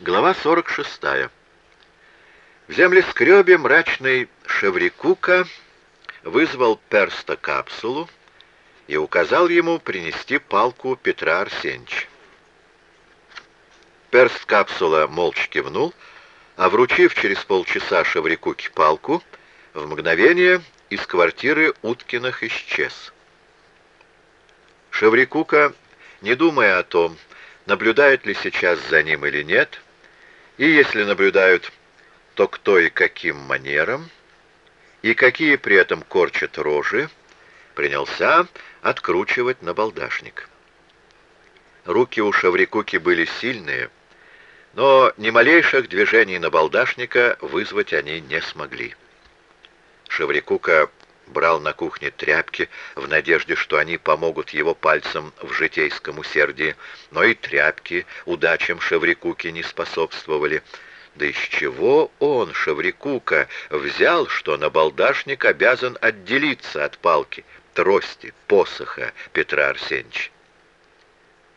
Глава 46. В землескребе мрачный Шеврикука вызвал перста капсулу и указал ему принести палку Петра Арсеньевича. Перст капсула молча кивнул, а вручив через полчаса Шеврикуке палку, в мгновение из квартиры Уткиных исчез. Шеврикука, не думая о том, наблюдают ли сейчас за ним или нет, и если наблюдают, то кто и каким манером, и какие при этом корчат рожи, принялся откручивать на балдашник. Руки у Шаврикуки были сильные, но ни малейших движений на балдашника вызвать они не смогли. Шеврикука брал на кухне тряпки в надежде, что они помогут его пальцам в житейском усердии, но и тряпки удачам Шеврикуки не способствовали. Да из чего он, Шеврикука, взял, что набалдашник обязан отделиться от палки, трости, посоха Петра Арсеньевича?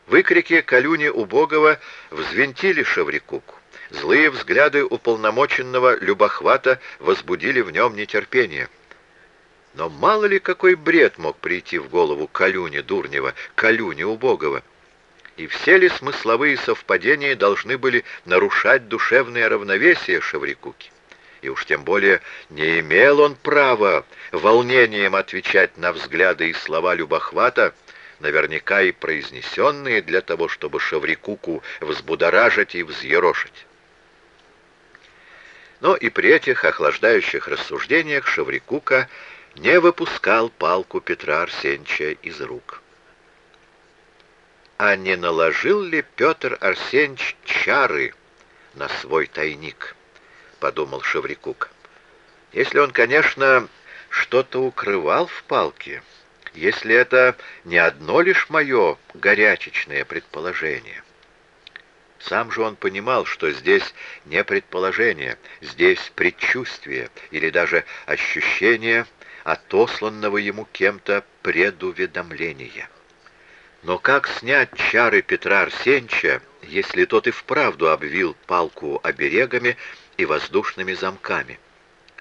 Выкрики Калюни убогого взвинтили Шеврикуку. Злые взгляды уполномоченного любохвата возбудили в нем нетерпение. Но мало ли какой бред мог прийти в голову Калюне Дурнева, Калюне Убогого. И все ли смысловые совпадения должны были нарушать душевное равновесие Шаврикуки? И уж тем более не имел он права волнением отвечать на взгляды и слова Любохвата, наверняка и произнесенные для того, чтобы Шаврикуку взбудоражить и взъерошить. Но и при этих охлаждающих рассуждениях Шаврикука не выпускал палку Петра Арсеньевича из рук. А не наложил ли Петр Арсеньевич чары на свой тайник, подумал Шеврикук. Если он, конечно, что-то укрывал в палке, если это не одно лишь мое горячечное предположение. Сам же он понимал, что здесь не предположение, здесь предчувствие или даже ощущение отосланного ему кем-то предуведомления. Но как снять чары Петра Арсеньевича, если тот и вправду обвил палку оберегами и воздушными замками?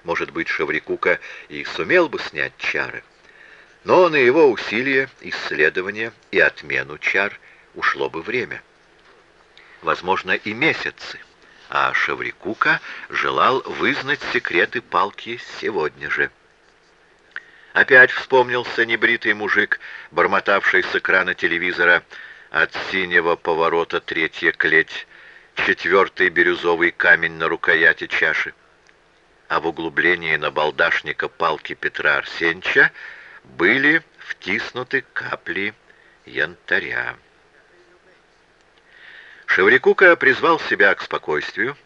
Может быть, Шеврикука и сумел бы снять чары, но на его усилия, исследования и отмену чар ушло бы время. Возможно, и месяцы, а Шеврикука желал вызнать секреты палки сегодня же. Опять вспомнился небритый мужик, бормотавший с экрана телевизора от синего поворота третья клеть, четвертый бирюзовый камень на рукояти чаши. А в углублении на балдашника палки Петра Арсеньевича были втиснуты капли янтаря. Шеврикука призвал себя к спокойствию,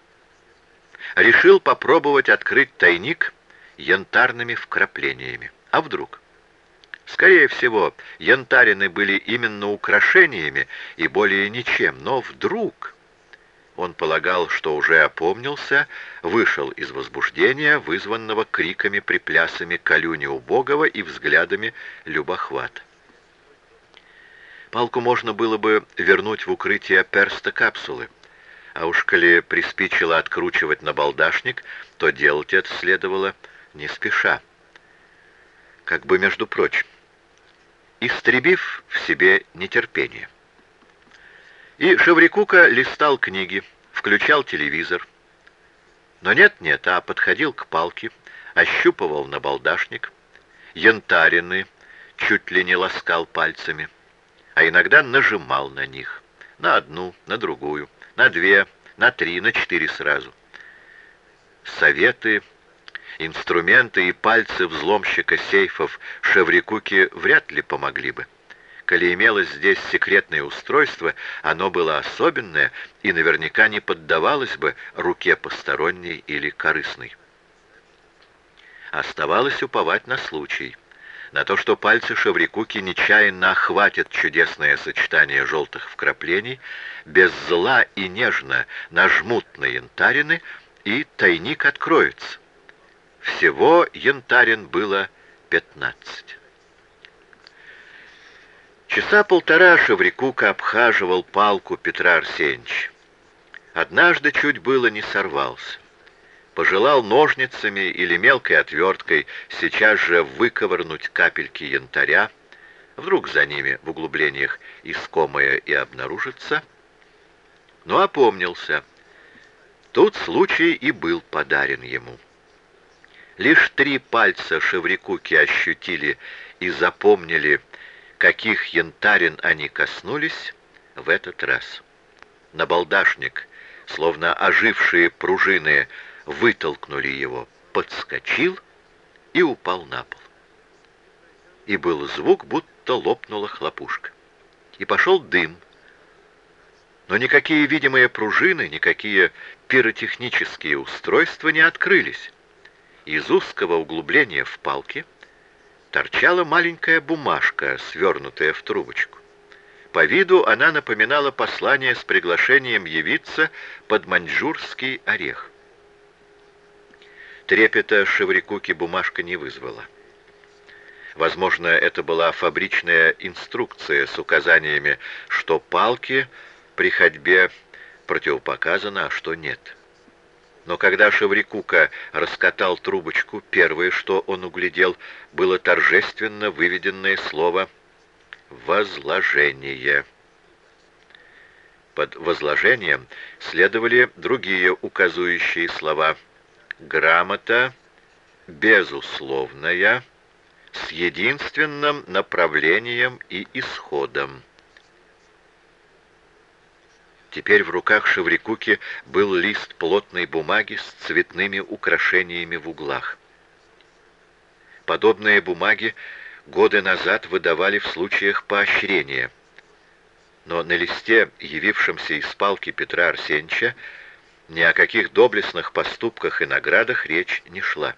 решил попробовать открыть тайник янтарными вкраплениями. А вдруг? Скорее всего, янтарины были именно украшениями и более ничем, но вдруг... Он полагал, что уже опомнился, вышел из возбуждения, вызванного криками-приплясами Калюни убогого и взглядами любохват. Палку можно было бы вернуть в укрытие перста капсулы, а уж коли приспичило откручивать на балдашник, то делать это следовало не спеша как бы между прочим, истребив в себе нетерпение. И Шеврикука листал книги, включал телевизор. Но нет-нет, а подходил к палке, ощупывал набалдашник, янтарины чуть ли не ласкал пальцами, а иногда нажимал на них, на одну, на другую, на две, на три, на четыре сразу. Советы Инструменты и пальцы взломщика сейфов Шеврикуки вряд ли помогли бы. Коли имелось здесь секретное устройство, оно было особенное и наверняка не поддавалось бы руке посторонней или корыстной. Оставалось уповать на случай, на то, что пальцы Шеврикуки нечаянно охватят чудесное сочетание желтых вкраплений, без зла и нежно нажмут на янтарины, и тайник откроется. Всего янтарин было пятнадцать. Часа полтора Шеврикука обхаживал палку Петра Арсеньевича. Однажды чуть было не сорвался. Пожелал ножницами или мелкой отверткой сейчас же выковырнуть капельки янтаря, вдруг за ними в углублениях искомое и обнаружится, но опомнился. Тут случай и был подарен ему. Лишь три пальца Шеврикуки ощутили и запомнили, каких янтарин они коснулись в этот раз. Набалдашник, словно ожившие пружины, вытолкнули его, подскочил и упал на пол. И был звук, будто лопнула хлопушка. И пошел дым. Но никакие видимые пружины, никакие пиротехнические устройства не открылись. Из узкого углубления в палке торчала маленькая бумажка, свернутая в трубочку. По виду она напоминала послание с приглашением явиться под маньчжурский орех. Трепета Шеврикуки бумажка не вызвала. Возможно, это была фабричная инструкция с указаниями, что палки при ходьбе противопоказано, а что нет. Но когда Шеврикука раскатал трубочку, первое, что он углядел, было торжественно выведенное слово «возложение». Под возложением следовали другие указующие слова «грамота», «безусловная», «с единственным направлением и исходом». Теперь в руках Шеврикуки был лист плотной бумаги с цветными украшениями в углах. Подобные бумаги годы назад выдавали в случаях поощрения. Но на листе, явившемся из палки Петра Арсеньевича, ни о каких доблестных поступках и наградах речь не шла.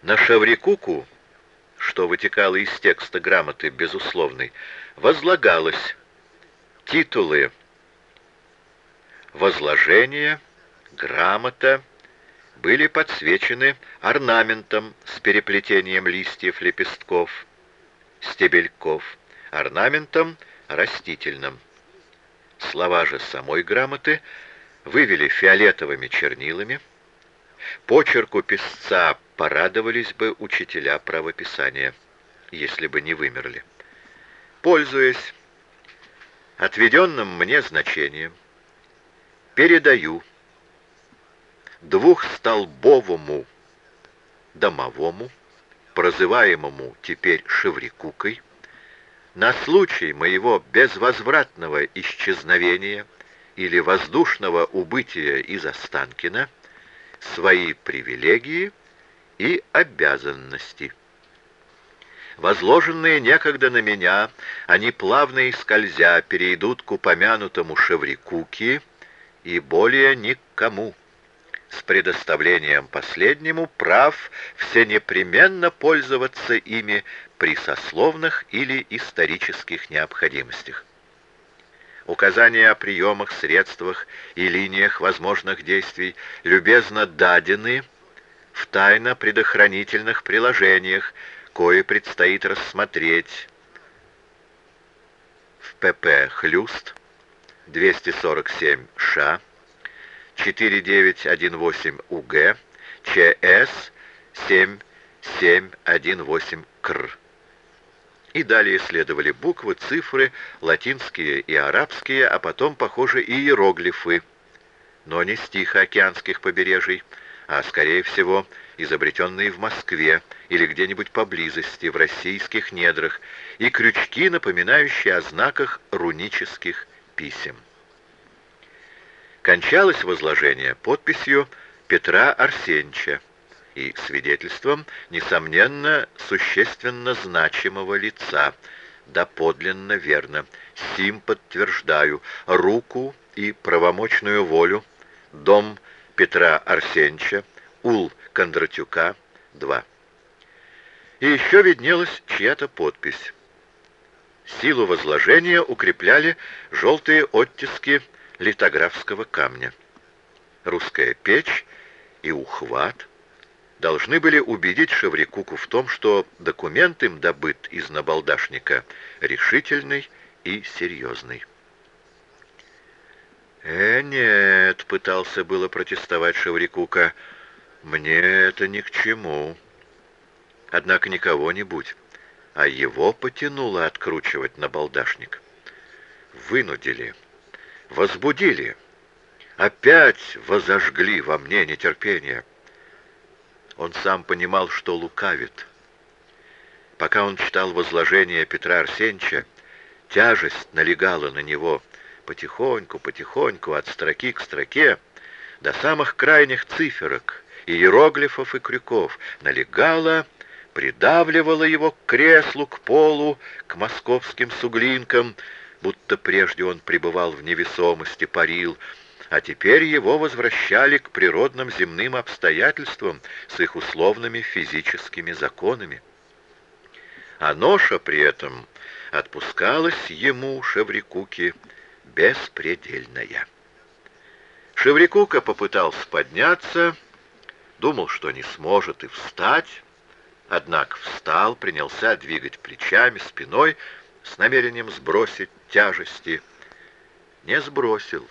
На Шаврикуку, что вытекало из текста грамоты безусловной, возлагалось титулы возложения, грамота были подсвечены орнаментом с переплетением листьев, лепестков, стебельков, орнаментом растительным. Слова же самой грамоты вывели фиолетовыми чернилами. Почерку писца порадовались бы учителя правописания, если бы не вымерли. Пользуясь отведенным мне значением, передаю двухстолбовому домовому, прозываемому теперь Шеврикукой, на случай моего безвозвратного исчезновения или воздушного убытия из Останкина свои привилегии и обязанности возложенные некогда на меня, они плавно и скользя перейдут к упомянутому Шеврикуки и более никому, с предоставлением последнему прав все непременно пользоваться ими при сословных или исторических необходимостях. Указания о приемах, средствах и линиях возможных действий любезно дадены в тайно предохранительных приложениях, кое предстоит рассмотреть в ПП «Хлюст» 247 ША 4918 УГ ЧС 7718 КР. И далее следовали буквы, цифры, латинские и арабские, а потом, похоже, и иероглифы, но не с Тихоокеанских побережий, а, скорее всего, изобретенные в Москве или где-нибудь поблизости, в российских недрах, и крючки, напоминающие о знаках рунических писем. Кончалось возложение подписью Петра Арсеньевича и свидетельством, несомненно, существенно значимого лица, доподлинно верно, сим подтверждаю, руку и правомочную волю, дом Петра Арсеньевича, Ул Кондратюка, 2. И еще виднелась чья-то подпись. Силу возложения укрепляли желтые оттиски литографского камня. Русская печь и ухват должны были убедить Шеврикуку в том, что документ им добыт из набалдашника решительный и серьезный. «Э, нет», — пытался было протестовать Шеврикука, — «мне это ни к чему». Однако не кого-нибудь, а его потянуло откручивать на балдашник. Вынудили, возбудили, опять возожгли во мне нетерпение. Он сам понимал, что лукавит. Пока он читал возложение Петра Арсеньевича, тяжесть налегала на него потихоньку, потихоньку, от строки к строке, до самых крайних циферок, иероглифов и крюков, налегала придавливала его к креслу, к полу, к московским суглинкам, будто прежде он пребывал в невесомости, парил, а теперь его возвращали к природным земным обстоятельствам с их условными физическими законами. А ноша при этом отпускалась ему, Шеврикуке, беспредельная. Шеврикука попытался подняться, думал, что не сможет и встать, Однако встал, принялся двигать плечами, спиной, с намерением сбросить тяжести. Не сбросил.